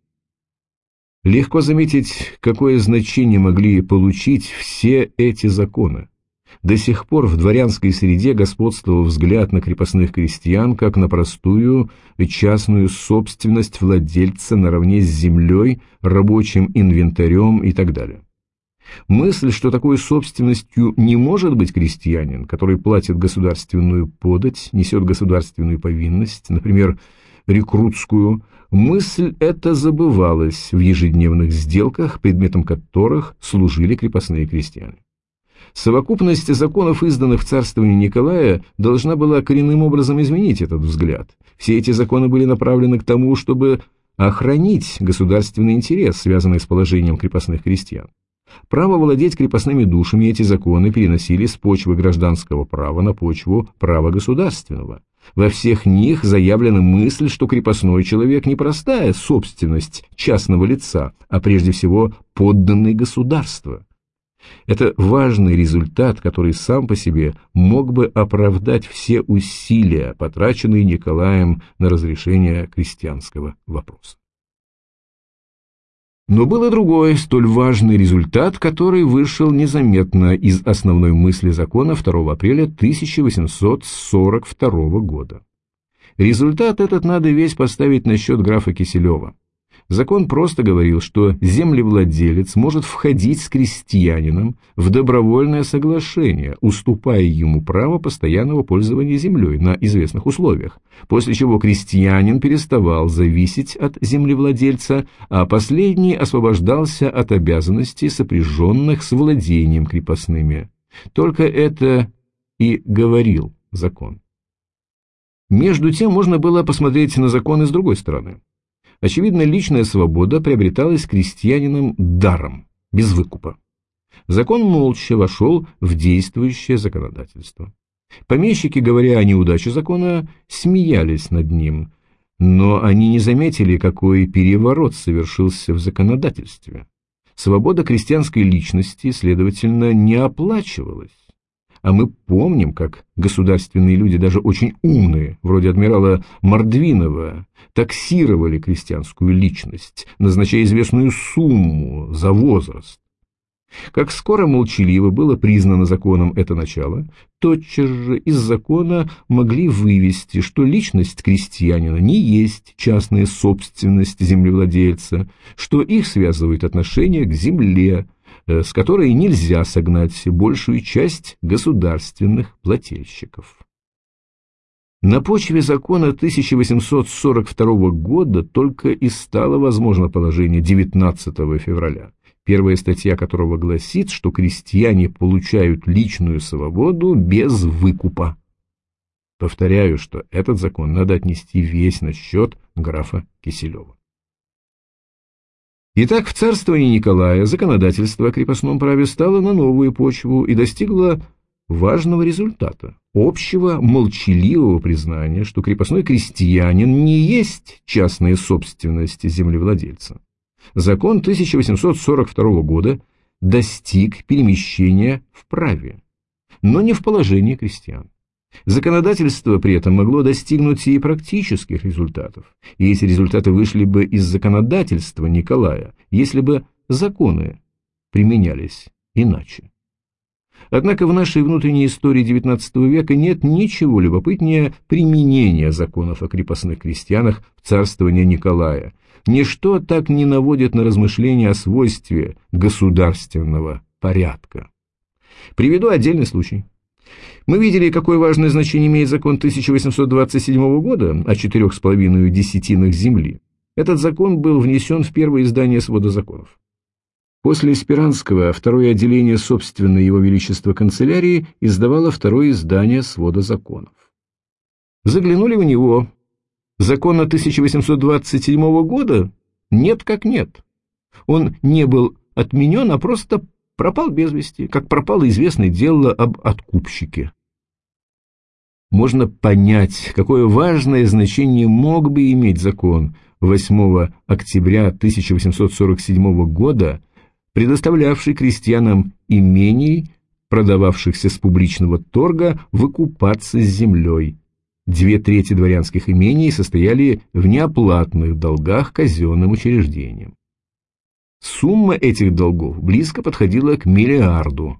Легко заметить, какое значение могли получить все эти законы. До сих пор в дворянской среде господствовал взгляд на крепостных крестьян как на простую частную собственность владельца наравне с землей, рабочим инвентарем и так далее. Мысль, что такой собственностью не может быть крестьянин, который платит государственную подать, несет государственную повинность, например, рекрутскую, мысль эта забывалась в ежедневных сделках, предметом которых служили крепостные крестьяне. Совокупность законов, изданных в царствовании Николая, должна была коренным образом изменить этот взгляд. Все эти законы были направлены к тому, чтобы охранить государственный интерес, связанный с положением крепостных крестьян. Право владеть крепостными душами эти законы переносили с почвы гражданского права на почву права государственного. Во всех них заявлена мысль, что крепостной человек не простая собственность частного лица, а прежде всего подданный государства. Это важный результат, который сам по себе мог бы оправдать все усилия, потраченные Николаем на разрешение крестьянского вопроса. Но был и другой, столь важный результат, который вышел незаметно из основной мысли закона 2 апреля 1842 года. Результат этот надо весь поставить на счет графа Киселева. Закон просто говорил, что землевладелец может входить с крестьянином в добровольное соглашение, уступая ему право постоянного пользования землей на известных условиях, после чего крестьянин переставал зависеть от землевладельца, а последний освобождался от обязанностей, сопряженных с владением крепостными. Только это и говорил закон. Между тем можно было посмотреть на законы с другой стороны. Очевидно, личная свобода приобреталась крестьянином даром, без выкупа. Закон молча вошел в действующее законодательство. Помещики, говоря о неудаче закона, смеялись над ним, но они не заметили, какой переворот совершился в законодательстве. Свобода крестьянской личности, следовательно, не оплачивалась. А мы помним, как государственные люди, даже очень умные, вроде адмирала Мордвинова, таксировали крестьянскую личность, назначая известную сумму за возраст. Как скоро молчаливо было признано законом это начало, тотчас же из закона могли вывести, что личность крестьянина не есть частная собственность землевладельца, что их связывают отношения к земле, Э, с которой нельзя согнать большую часть государственных плательщиков. На почве закона 1842 года только и стало возможно положение 19 февраля, первая статья которого гласит, что крестьяне получают личную свободу без выкупа. Повторяю, что этот закон надо отнести весь на счет графа Киселева. Итак, в царствовании Николая законодательство о крепостном праве стало на новую почву и достигло важного результата – общего молчаливого признания, что крепостной крестьянин не есть частная собственность землевладельца. Закон 1842 года достиг перемещения в праве, но не в положении крестьян. Законодательство при этом могло достигнуть и практических результатов, и эти результаты вышли бы из законодательства Николая, если бы законы применялись иначе. Однако в нашей внутренней истории XIX века нет ничего любопытнее применения законов о крепостных крестьянах в царствование Николая. Ничто так не наводит на размышления о свойстве государственного порядка. Приведу отдельный случай. Мы видели, какое важное значение имеет закон 1827 года о четырех с половиной десятинах земли. Этот закон был внесен в первое издание свода законов. После Спиранского второе отделение собственной его величества канцелярии издавало второе издание свода законов. Заглянули в него. Закона 1827 года нет как нет. Он не был отменен, а просто пропал без вести, как пропало известное дело об откупщике. Можно понять, какое важное значение мог бы иметь закон 8 октября 1847 года, предоставлявший крестьянам имений, продававшихся с публичного торга, выкупаться с землей. Две трети дворянских имений состояли в неоплатных долгах казенным учреждениям. Сумма этих долгов близко подходила к миллиарду.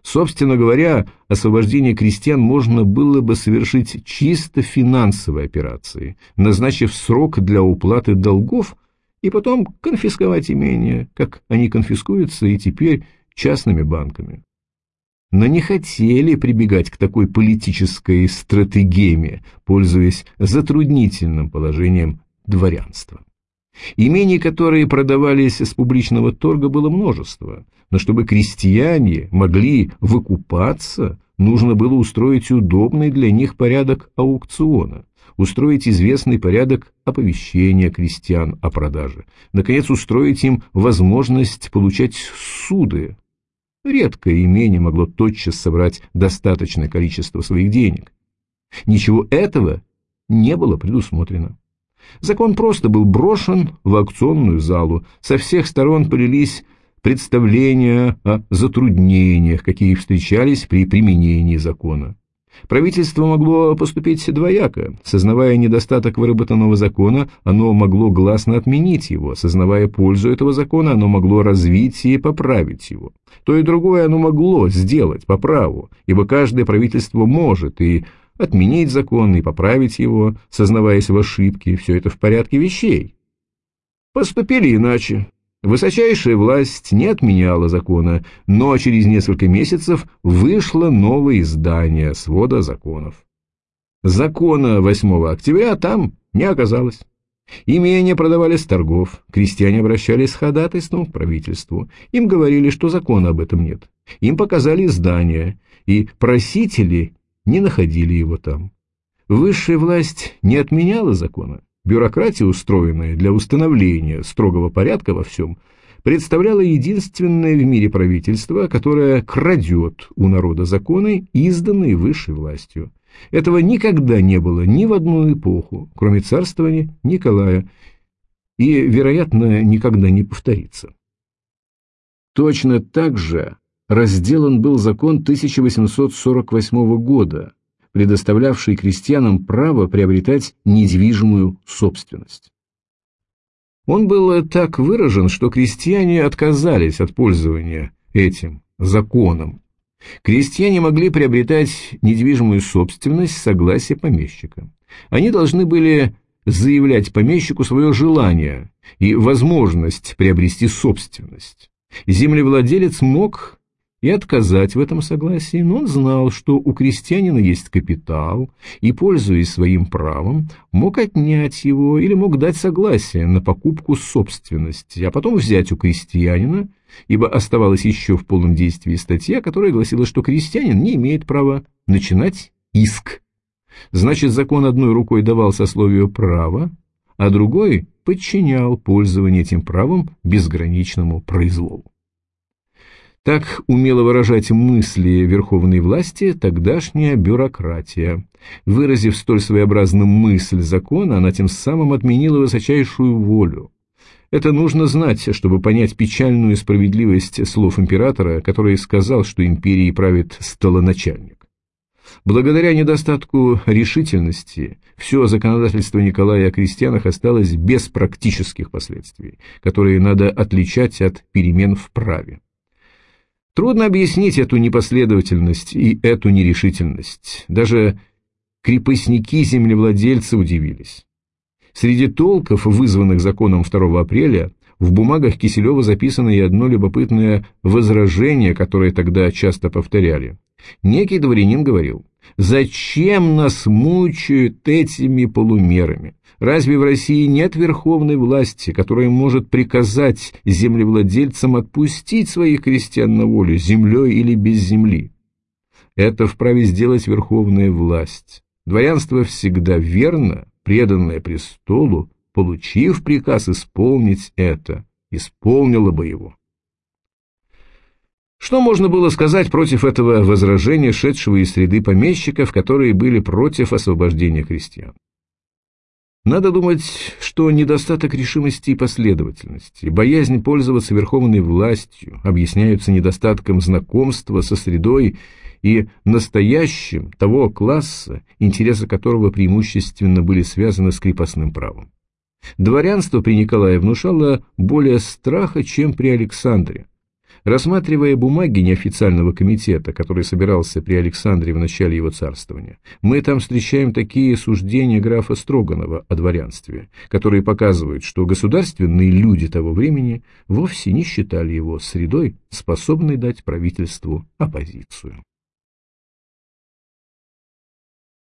Собственно говоря, освобождение крестьян можно было бы совершить чисто финансовой операцией, назначив срок для уплаты долгов и потом конфисковать имения, как они конфискуются и теперь частными банками. Но не хотели прибегать к такой политической стратегеме, пользуясь затруднительным положением дворянства. Имений, которые продавались с публичного торга, было множество, но чтобы крестьяне могли выкупаться, нужно было устроить удобный для них порядок аукциона, устроить известный порядок оповещения крестьян о продаже, наконец устроить им возможность получать суды. Редкое имение могло тотчас собрать достаточное количество своих денег. Ничего этого не было предусмотрено. Закон просто был брошен в аукционную залу. Со всех сторон полились представления о затруднениях, какие встречались при применении закона. Правительство могло поступить двояко. Сознавая недостаток выработанного закона, оно могло гласно отменить его. Сознавая пользу этого закона, оно могло развить и поправить его. То и другое оно могло сделать по праву, ибо каждое правительство может и отменить закон и поправить его, сознаваясь в ошибке, все это в порядке вещей. Поступили иначе. Высочайшая власть не отменяла закона, но через несколько месяцев вышло новое издание свода законов. Закона 8 октября там не оказалось. Имения продавали с торгов, крестьяне обращались с ходатайством к правительству. Им говорили, что закона об этом нет. Им показали издание, и просители не находили его там. Высшая власть не отменяла закона. Бюрократия, устроенная для установления строгого порядка во всем, представляла единственное в мире правительство, которое крадет у народа законы, изданные высшей властью. Этого никогда не было ни в одну эпоху, кроме царствования Николая, и, вероятно, никогда не повторится. Точно так же разделан был закон 1848 года, предоставлявший крестьянам право приобретать недвижимую собственность. Он был так выражен, что крестьяне отказались от пользования этим законом. Крестьяне могли приобретать недвижимую собственность с помещика. Они должны были заявлять помещику свое желание и возможность приобрести собственность. Землевладелец мог и отказать в этом согласии, но он знал, что у крестьянина есть капитал, и, пользуясь своим правом, мог отнять его или мог дать согласие на покупку собственности, а потом взять у крестьянина, ибо оставалась еще в полном действии статья, которая гласила, что крестьянин не имеет права начинать иск. Значит, закон одной рукой давал сословию право, а другой подчинял пользование этим правом безграничному произволу. Так умело выражать мысли верховной власти тогдашняя бюрократия. Выразив столь своеобразную мысль закона, она тем самым отменила высочайшую волю. Это нужно знать, чтобы понять печальную справедливость слов императора, который сказал, что империей правит столоначальник. Благодаря недостатку решительности все законодательство Николая о крестьянах осталось без практических последствий, которые надо отличать от перемен в праве. Трудно объяснить эту непоследовательность и эту нерешительность. Даже крепостники-землевладельцы удивились. Среди толков, вызванных законом 2 апреля, в бумагах Киселева записано и одно любопытное возражение, которое тогда часто повторяли. Некий дворянин говорил, «Зачем нас мучают этими полумерами? Разве в России нет верховной власти, которая может приказать землевладельцам отпустить своих крестьян на волю, землей или без земли? Это вправе сделать верховная власть. Дворянство всегда верно, преданное престолу, получив приказ исполнить это, исполнило бы его. Что можно было сказать против этого возражения, шедшего из среды помещиков, которые были против освобождения крестьян? Надо думать, что недостаток решимости и последовательности, боязнь пользоваться верховной властью объясняются недостатком знакомства со средой и настоящим того класса, интересы которого преимущественно были связаны с крепостным правом. Дворянство при Николае внушало более страха, чем при Александре. Рассматривая бумаги неофициального комитета, который собирался при Александре в начале его царствования, мы там встречаем такие суждения графа Строганова о дворянстве, которые показывают, что государственные люди того времени вовсе не считали его средой, способной дать правительству оппозицию.